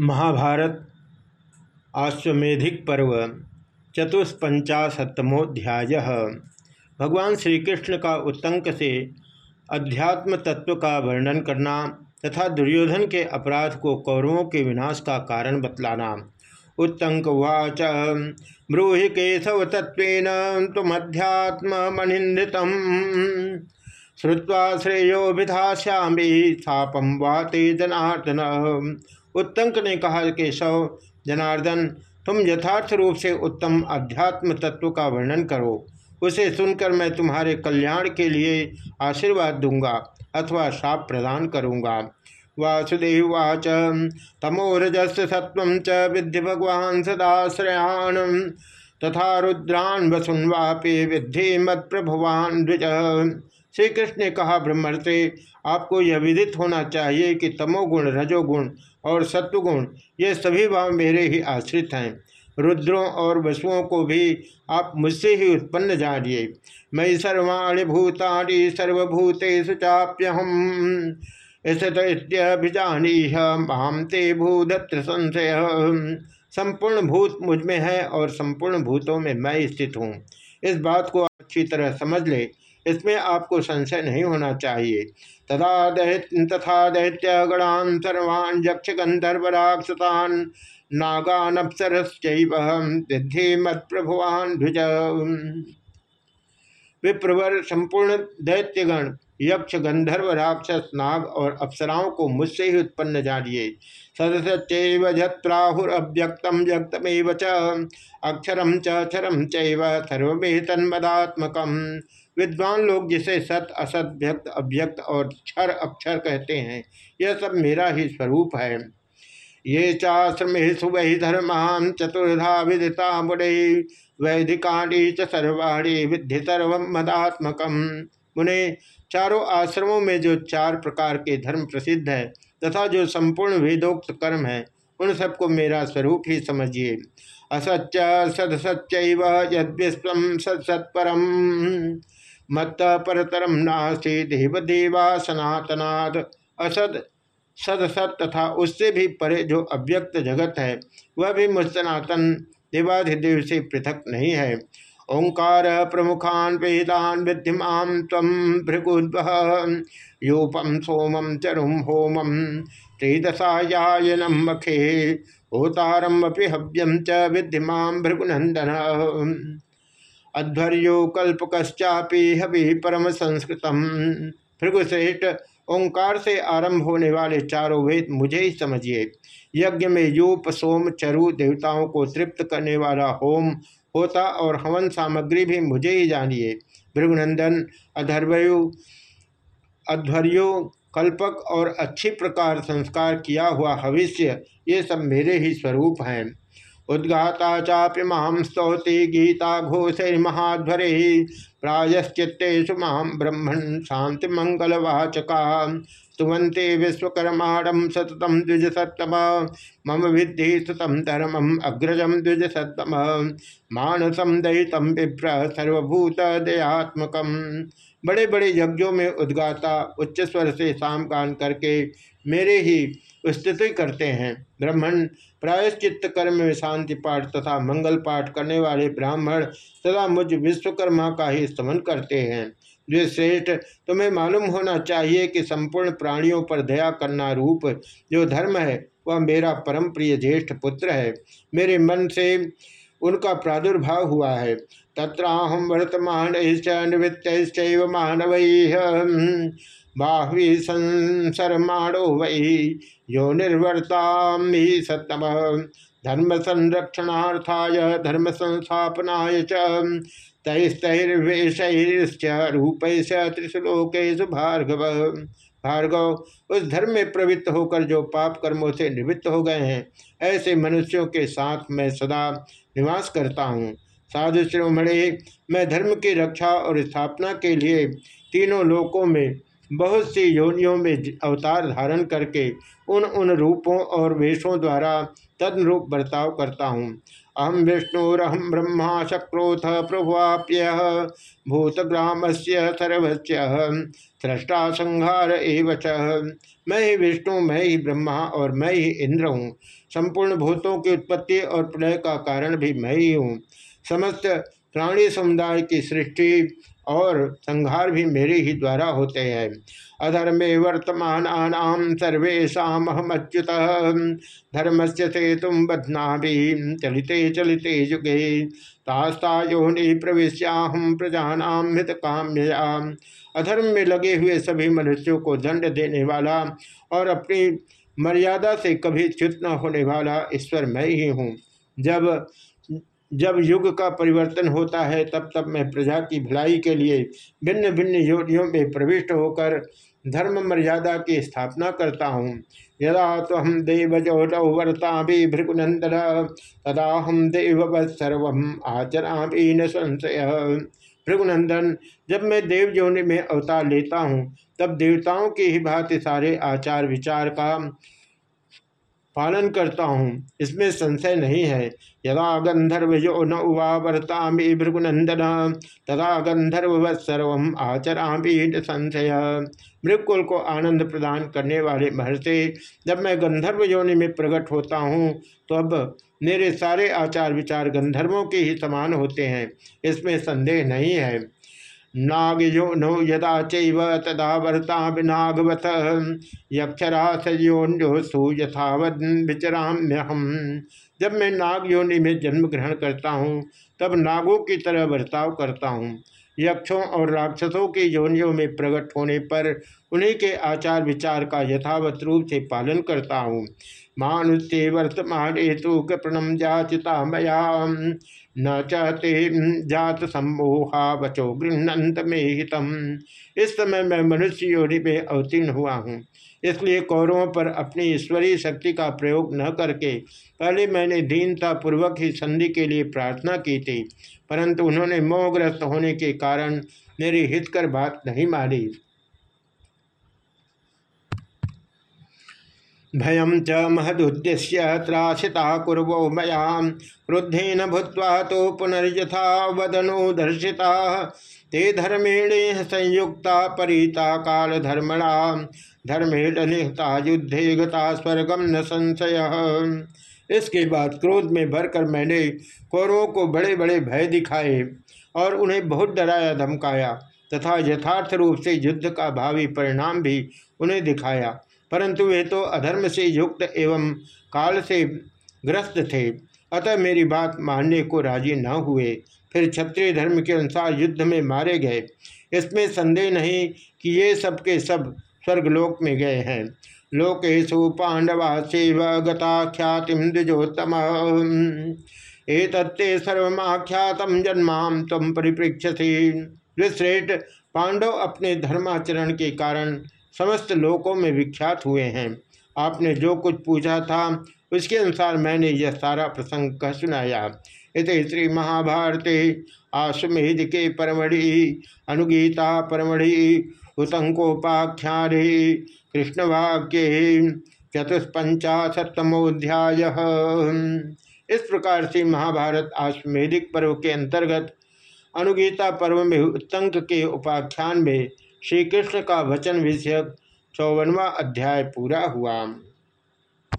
महाभारत आश्वेधिक पर्व चतुष्पंचाशतमोध्याय भगवान श्री कृष्ण का उत्तंक से अध्यात्म तत्व का वर्णन करना तथा दुर्योधन के अपराध को कौरवों के विनाश का कारण बतलाना। उत्तंक वाच ब्रूहि केशव तत्व तुमध्यात्म मनिंदितम। श्रुवा श्रेयो विधाश्यामी थापम वाते जनार्दन उत्तंक ने कहा, केशव, जनार्दन, तुम यथार्थ रूप से उत्तम अध्यात्म तत्व का वर्णन करो। उसे सुनकर मैं तुम्हारे कल्याण के लिए आशीर्वाद दूँगा अथवा शाप प्रदान करूँगा। वासुदेववाच तमोरजस सत्व च विद्धि भगवान सदाश्रयान तथा रुद्रान वसुन्वापे विद्धि मत प्रभुवान द्विज। श्री कृष्ण ने कहा ब्रह्म आपको यह विदित होना चाहिए कि तमोगुण, रजोगुण और सत्वगुण, ये सभी भाव मेरे ही आश्रित हैं। रुद्रों और वसुओं को भी आप मुझसे ही उत्पन्न जानिए। मैं सर्वाणी भूतानि सर्वभूतेषु चाप्यहम। इसतभिजानी माम ते भूदत्र संशय। संपूर्ण भूत मुझमें है और संपूर्ण भूतों में मैं स्थित हूँ। इस बात को अच्छी तरह समझ ले। इसमें आपको संशय नहीं होना चाहिए। तथा दैत्य तथा दैत्य गणान सर्वान् यक्ष गंधर्व राक्षसान नागान विद्धि मत प्रभुवान ध्वज विप्रवर संपूर्ण दैत्यगण यक्ष गंधर्व राक्षस नाग और अप्सराओं को मुझसे ही उत्पन्न जानिए। सदस्यव झत्राहुरव्यक्तम व्यक्तमेव च अक्षरम चरम चैव सर्वेतन्मदात्मकम विद्वान लोग जिसे सत, असत, व्यक्त, अव्यक्त और क्षर, अक्षर कहते हैं, यह सब मेरा ही स्वरूप है। ये चाश्रमेशु वही धर्मान चतुर्धा विदिता मुड़े वैधिकाणी च सर्वाणी विद्धि सर्व मदात्मकम। मुने, चारों आश्रमों में जो चार प्रकार के धर्म प्रसिद्ध है, तथा जो संपूर्ण वेदोक्त कर्म है, उन सबको मेरा स्वरूप ही समझिए। असत्य सदसत्य यद्विश्व सत्सत्परम। मत परतरम नास्ति देव देवा सनातनाद असद, सदसत तथा उससे भी परे जो अव्यक्त जगत है, वह भी मुझ सनातन देवाधिदेव से पृथक नहीं है। ओंकार प्रमुखान वेदान विद्यमान तम भृगुद्व। यूपम सोमम चरुम होमम त्रिदशायायनम मखे होतारम अपि हव्यम च विद्यमान भृगुनंदन अध्वर्यो कल्पकश्चापि हवि परम संस्कृतम भृगुश्रेष्ठ, ओंकार से आरंभ होने वाले चारों वेद मुझे ही समझिए। यज्ञ में यूप, सोम, चरु देवताओं को तृप्त करने वाला होम होता और हवन सामग्री भी मुझे ही जानिए। भृगुनंदन, अधर्वयु अध्वर्यो कल्पक और अच्छी प्रकार संस्कार किया हुआ हविष्य, ये सब मेरे ही स्वरूप हैं। उद्गाता चापि माँ स्तौति गीता घोषैर्महाध्वरे। प्रायश्चित्तेषु माँ ब्रह्मण शांति मंगलवाचका स्तुवंते विश्वकर्माणम सततम द्विज सत्तम मम विद्धि सुतम धर्मम अग्रजम द्विज सत्तम मानसम दयितम विप्र सर्वभूत दयात्मकम। बड़े बड़े यज्ञों में उद्गाता उच्च स्वर से गान करके मेरे ही स्तुति करते हैं। ब्राह्मण प्रायश्चित कर्म में शांति पाठ तथा मंगल पाठ करने वाले ब्राह्मण तथा मुझ विश्वकर्मा का ही स्तमन करते हैं। जो श्रेष्ठ, तुम्हें मालूम होना चाहिए कि संपूर्ण प्राणियों पर दया करना रूप जो धर्म है, वह मेरा परम प्रिय ज्येष्ठ पुत्र है। मेरे मन से उनका प्रादुर्भाव हुआ है। तत्राहम वर्तमान निवृत्त मानव बाह्वी संसरमाणो वही यो निर्वर्ता सतम धर्म संरक्षणार्थाय धर्म संस्थापनाय तैस्तैर्वेशैश्च रूपैश त्रिश्लोकेश भार्गव। भार्गव, उस धर्म में प्रवृत्त होकर जो पाप कर्मों से निवृत्त हो गए हैं, ऐसे मनुष्यों के साथ मैं सदा निवास करता हूँ। साधु शिरोमणे मैं धर्म की रक्षा और स्थापना के लिए तीनों लोकों में बहुत सी योनियों में अवतार धारण करके उन उन रूपों और वेशों द्वारा तदनुरूप बर्ताव करता हूँ। अहम विष्णुरहम ब्रह्मा शक्रोथ प्रभुआप्य भूतग्राम से सर्वस्व सृष्टा संहार एवच मैं ही विष्णु, मैं ही ब्रह्मा और मैं ही इंद्र हूँ। संपूर्ण भूतों की उत्पत्ति और प्रलय का कारण भी मैं ही हूँ। समस्त प्राणी समुदाय की सृष्टि और संहार भी मेरे ही द्वारा होते हैं। अधर्मे वर्तमान आनाम सर्वेशा अच्युत धर्म से तुम बदना भी चलिते चलिते युगे। तास्ता योनि प्रवेश्याहम प्रजानाम हित अधर्म में लगे हुए सभी मनुष्यों को दंड देने वाला और अपनी मर्यादा से कभी च्युत न होने वाला ईश्वर मैं ही हूँ। जब जब युग का परिवर्तन होता है, तब तब मैं प्रजा की भलाई के लिए भिन्न भिन्न योनियों में प्रविष्ट होकर धर्म मर्यादा की स्थापना करता हूँ। यदा तो हम देवजो वर्ता भी भृगुनंदन तदा हम देव सर्व आचरा भी न संशय। भृगुनंदन जब मैं देव जोनि में अवतार लेता हूँ, तब देवताओं की ही भांति सारे आचार विचार का पालन करता हूँ। इसमें संशय नहीं है। यदा गंधर्व यो न उवा वर्ता भृगुनंदन तदा गंधर्व सर्व आचरा संशय। मृगकुल को आनंद प्रदान करने वाले महर्षि, जब मैं गंधर्व योनि में प्रकट होता हूँ तो अब मेरे सारे आचार विचार गंधर्वों के ही समान होते हैं। इसमें संदेह नहीं है। नागयो नो यदा चैव तदा वर्ता नागवत। यक्षरासयोन्योसु यथावत विचराम्यहम। जब मैं नाग योनि में जन्म ग्रहण करता हूँ, तब नागों की तरह बर्ताव करता हूँ। यक्षों और राक्षसों के योनियों में प्रकट होने पर उन्हीं के आचार विचार का यथावत रूप से पालन करता हूँ। मानुष्य वर्तमान हेतु कृपणम जाचिता मया न चाहते जात सम्मोहा बचो गृहंत में हितम इस समय मैं मनुष्य योनि में अवतीर्ण हुआ हूँ। इसलिए कौरवों पर अपनी ईश्वरीय शक्ति का प्रयोग न करके पहले मैंने दीनता पूर्वक ही संधि के लिए प्रार्थना की थी, परंतु उन्होंने मोहग्रस्त होने के कारण मेरी हितकर बात नहीं मानी। भयम च महदुद्देश्य त्रासिता कुरवो मया क्रुद्धेन भूत्वा तो पुनर्यथा वदनो दर्शिता। ते धर्मेण संयुक्ता परिता काल धर्मणा धर्मेण निहता युद्धे गता स्वर्गम न संशय। इसके बाद क्रोध में भरकर मैंने कौरवों को बड़े बड़े भय दिखाए और उन्हें बहुत डराया, धमकाया तथा यथार्थ रूप से युद्ध का भावी परिणाम भी उन्हें दिखाया। परंतु वे तो अधर्म से युक्त एवं काल से ग्रस्त थे। अतः मेरी बात मानने को राज़ी न हुए। फिर क्षत्रिय धर्म के अनुसार युद्ध में मारे गए। इसमें संदेह नहीं कि ये सब के सब स्वर्गलोक में गए हैं। लोकेशु पांडवा सेव गता ख्याति द्विजोत्तम। तत्ते सर्वख्यातम जन्माम तम परिपृक्षसी विश्रेष्ठ पांडव अपने धर्माचरण के कारण समस्त लोकों में विख्यात हुए हैं। आपने जो कुछ पूछा था, उसके अनुसार मैंने यह सारा प्रसंग कह सुनाया। इत श्री महाभारते आश्वेध के परमढ़ि, अनुगीता परमढ़ि उतंकोपाख्यारे कृष्णवाक्य चतुष्पंचाशतमोध्याय इस प्रकार से महाभारत आश्वेधिक पर्व के अंतर्गत अनुगीता पर्व में उत्तंक के उपाख्यान में श्री कृष्ण का वचन विषयक चौवनवा अध्याय पूरा हुआ।